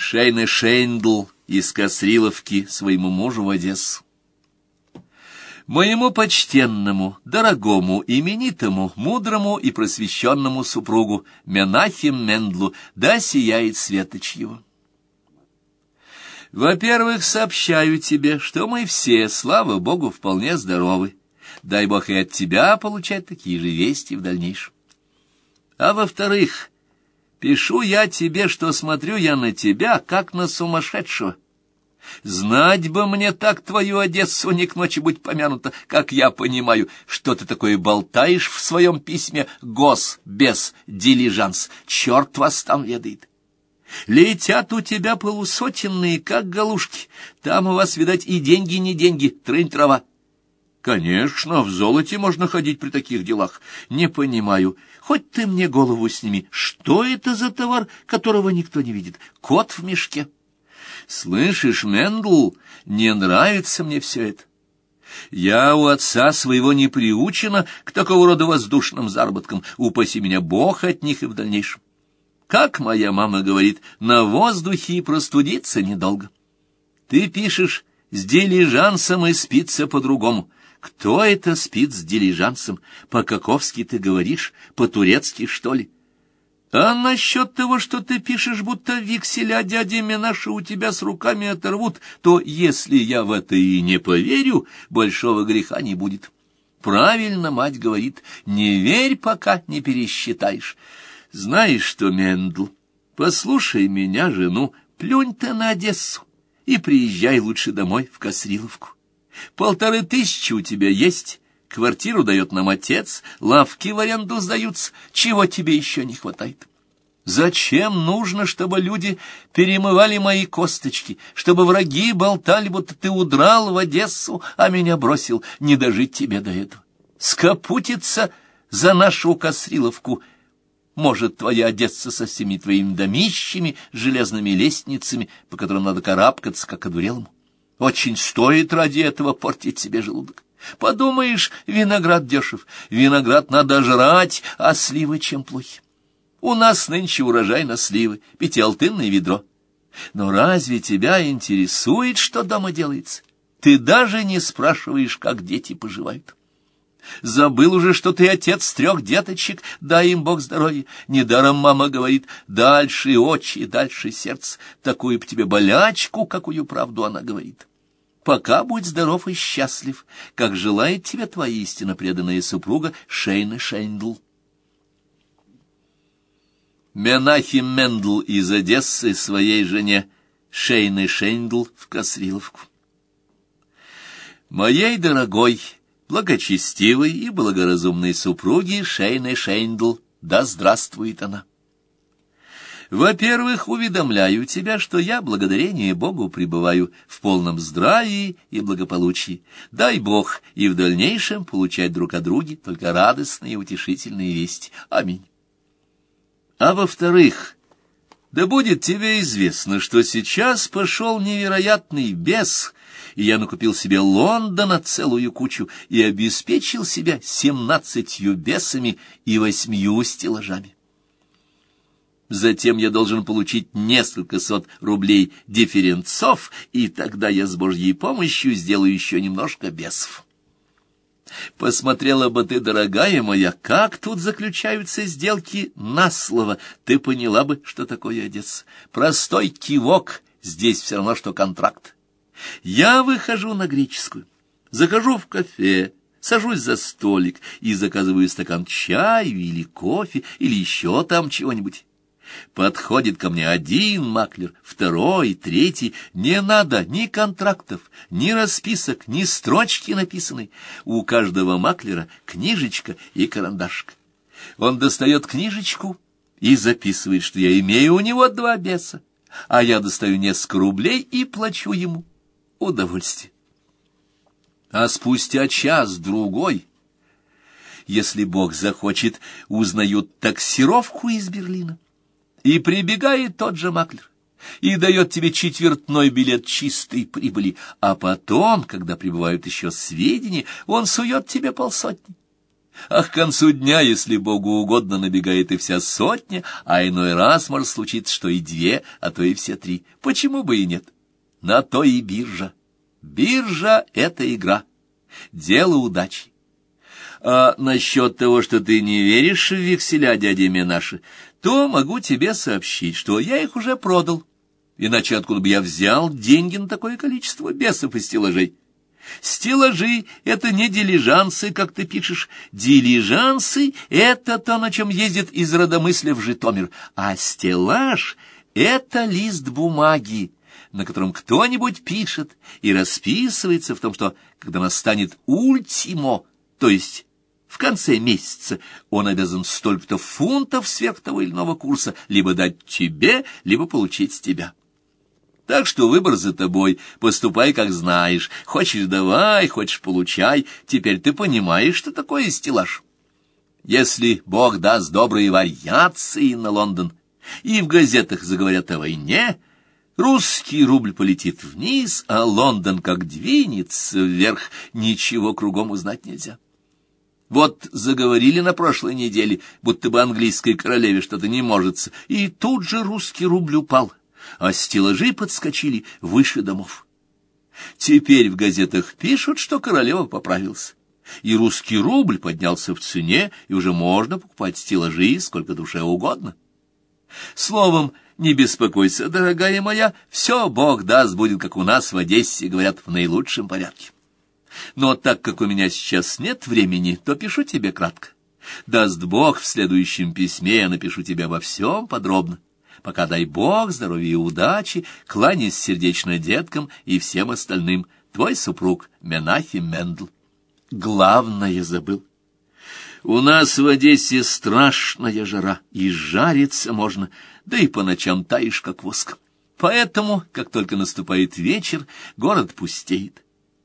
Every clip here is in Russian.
Шейна Шейндл из Косриловки своему мужу в Одессу. Моему почтенному, дорогому, именитому, мудрому и просвещенному супругу Менахим Мендлу да сияет светоч его. Во-первых, сообщаю тебе, что мы все, слава Богу, вполне здоровы. Дай Бог и от тебя получать такие же вести в дальнейшем. А во-вторых, пишу я тебе, что смотрю я на тебя, как на сумасшедшего. Знать бы мне так твою Одессу не к ночи быть помянута, как я понимаю, что ты такое болтаешь в своем письме «Гос, без, дилижанс». Черт вас там ведает. Летят у тебя полусотенные, как галушки. Там у вас, видать, и деньги не деньги, трынь трава. Конечно, в золоте можно ходить при таких делах. Не понимаю. Хоть ты мне голову сними. Что это за товар, которого никто не видит? Кот в мешке. Слышишь, Мендл, не нравится мне все это. Я у отца своего не приучена к такого рода воздушным заработкам. Упаси меня Бог от них и в дальнейшем. Как моя мама говорит, на воздухе и простудиться недолго. Ты пишешь с дилижансом и спится по-другому. Кто это спит с дилижансом? По-каковски ты говоришь? По-турецки, что ли? А насчет того, что ты пишешь, будто векселя дяди Минаша у тебя с руками оторвут, то если я в это и не поверю, большого греха не будет. Правильно мать говорит, не верь, пока не пересчитаешь. Знаешь что, Мендл, послушай меня, жену, плюнь ты на Одессу и приезжай лучше домой в Косриловку. Полторы тысячи у тебя есть, квартиру дает нам отец, лавки в аренду сдаются, чего тебе еще не хватает? Зачем нужно, чтобы люди перемывали мои косточки, чтобы враги болтали, будто ты удрал в Одессу, а меня бросил, не дожить тебе до этого? Скопутиться за нашу Косриловку — может, твоя Одесса со всеми твоими домищами, железными лестницами, по которым надо карабкаться, как одурелому. Очень стоит ради этого портить себе желудок. Подумаешь, виноград дешев, виноград надо жрать, а сливы чем плохи. У нас нынче урожай на сливы, пятиалтынное ведро. Но разве тебя интересует, что дома делается? Ты даже не спрашиваешь, как дети поживают. Забыл уже, что ты отец трех деточек, дай им Бог здоровья. Недаром мама говорит, дальше очи, дальше сердце, такую б тебе болячку, какую правду она говорит. Пока будь здоров и счастлив, как желает тебе твоя истинно преданная супруга Шейна Шейндл. Менахим Мендл из Одессы своей жене Шейне Шейндл в Косриловку. Моей дорогой, благочестивой и благоразумной супруги Шейны Шейндл, да здравствует она. Во-первых, уведомляю тебя, что я, благодарение Богу, пребываю в полном здравии и благополучии. Дай Бог и в дальнейшем получать друг от друга только радостные и утешительные вести. Аминь. А во-вторых, да будет тебе известно, что сейчас пошел невероятный бес — и я накупил себе Лондона целую кучу и обеспечил себя семнадцатью бесами и восьмью стеллажами. Затем я должен получить несколько сот рублей дифференцов, и тогда я с Божьей помощью сделаю еще немножко бесов. Посмотрела бы ты, дорогая моя, как тут заключаются сделки на слово. Ты поняла бы, что такое Одесса. Простой кивок здесь все равно, что контракт. Я выхожу на греческую, захожу в кафе, сажусь за столик и заказываю стакан чаю или кофе или еще там чего-нибудь. Подходит ко мне один маклер, второй, третий. Не надо ни контрактов, ни расписок, ни строчки написанной. У каждого маклера книжечка и карандашка. Он достает книжечку и записывает, что я имею у него два беса, а я достаю несколько рублей и плачу ему удовольствие. А спустя час-другой, если Бог захочет, узнают таксировку из Берлина. И прибегает тот же маклер и дает тебе четвертной билет чистой прибыли, а потом, когда прибывают еще сведения, он сует тебе полсотни. А к концу дня, если Богу угодно, набегает и вся сотня, а иной раз может случиться, что и две, а то и все три. Почему бы и нет? На то и биржа. Биржа — это игра. Дело удачи. А насчет того, что ты не веришь в векселя дяди Менаши, то могу тебе сообщить, что я их уже продал. Иначе откуда бы я взял деньги на такое количество бесов и стеллажей? Стеллажи — это не дилижансы, как ты пишешь. Дилижансы — это то, на чем ездит из Родомысля в Житомир. А стеллаж — это лист бумаги, на котором кто-нибудь пишет и расписывается в том, что, когда настанет ультимо, то есть в конце месяца, он обязан столько-то фунтов сверх того или иного курса либо дать тебе, либо получить с тебя. Так что выбор за тобой, поступай как знаешь. Хочешь — давай, хочешь — получай. Теперь ты понимаешь, что такое стеллаж. Если Бог даст добрые вариации на Лондон, и в газетах заговорят о войне, русский рубль полетит вниз, а Лондон как двинется вверх, ничего кругом узнать нельзя. Вот заговорили на прошлой неделе, будто бы английской королеве что-то не можется, и тут же русский рубль упал а стеллажи подскочили выше домов. Теперь в газетах пишут, что королева поправился, и русский рубль поднялся в цене, и уже можно покупать стеллажи сколько душе угодно. Словом, не беспокойся, дорогая моя, все, Бог даст, будет, как у нас в Одессе, говорят, в наилучшем порядке. Но так как у меня сейчас нет времени, то пишу тебе кратко. Даст Бог, в следующем письме я напишу тебе обо всем подробно. Пока дай Бог здоровья и удачи, кланясь сердечно деткам и всем остальным. Твой супруг Менахим Мендл. Главное забыл. У нас в Одессе страшная жара, и жариться можно, да и по ночам таишь, как воск. Поэтому, как только наступает вечер, город пустеет.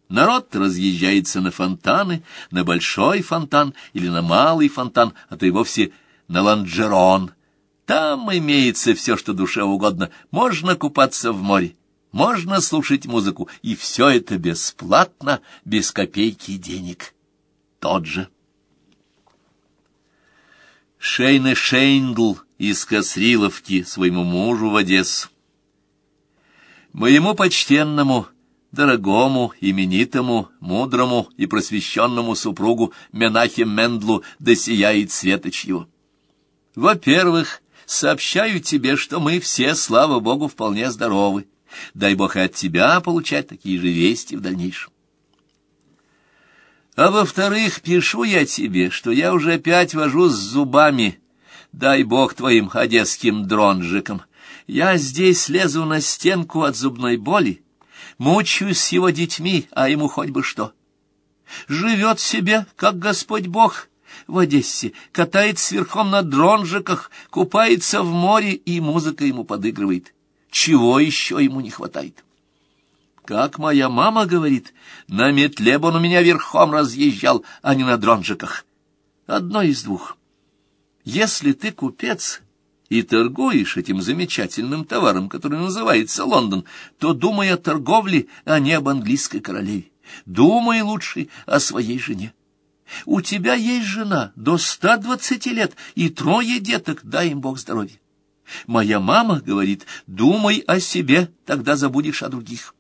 Народ разъезжается на фонтаны, на большой фонтан или на малый фонтан, а то и вовсе на ланджерон — там имеется все, что душе угодно. Можно купаться в море, можно слушать музыку, и все это бесплатно, без копейки денег. Тот же. Шейна Шейнгл из Косриловки своему мужу в Одессу. Моему почтенному, дорогому, именитому, мудрому и просвещенному супругу Менахе Мендлу досияет светоч его. Во-первых, сообщаю тебе, что мы все, слава Богу, вполне здоровы. Дай Бог и от тебя получать такие же вести в дальнейшем. А во-вторых, пишу я тебе, что я уже опять вожу с зубами, дай Бог твоим одесским дронжикам. Я здесь лезу на стенку от зубной боли, мучаюсь с его детьми, а ему хоть бы что. Живет себе, как Господь Бог, в Одессе, катается верхом на дронжиках, купается в море, и музыка ему подыгрывает. Чего еще ему не хватает? Как моя мама говорит, на метле бы он у меня верхом разъезжал, а не на дронжиках. Одно из двух. Если ты купец и торгуешь этим замечательным товаром, который называется Лондон, то думай о торговле, а не об английской королеве. Думай лучше о своей жене. У тебя есть жена до ста двадцати лет и трое деток, дай им Бог здоровья. Моя мама говорит, думай о себе, тогда забудешь о других.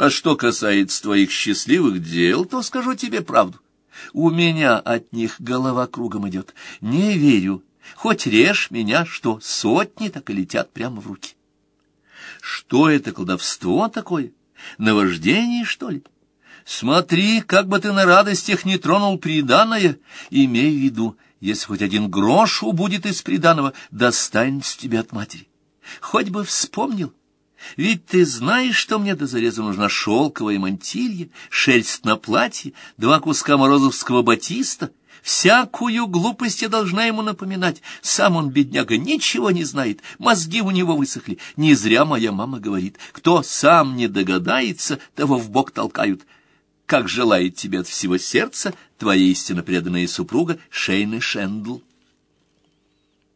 А что касается твоих счастливых дел, то скажу тебе правду. У меня от них голова кругом идет. Не верю. Хоть режь меня, что сотни так и летят прямо в руки. Что это колдовство такое? Наваждение, что ли? Смотри, как бы ты на радостях не тронул приданое, имей в виду, если хоть один грош убудет из приданого, достанется тебе от матери. Хоть бы вспомнил, ведь ты знаешь, что мне до зареза нужна шелковая мантилья, шерсть на платье, два куска морозовского батиста. Всякую глупость я должна ему напоминать. Сам он, бедняга, ничего не знает, мозги у него высохли. Не зря моя мама говорит, кто сам не догадается, того в бок толкают как желает тебе от всего сердца твоя истинно преданная супруга Шейна Шендл.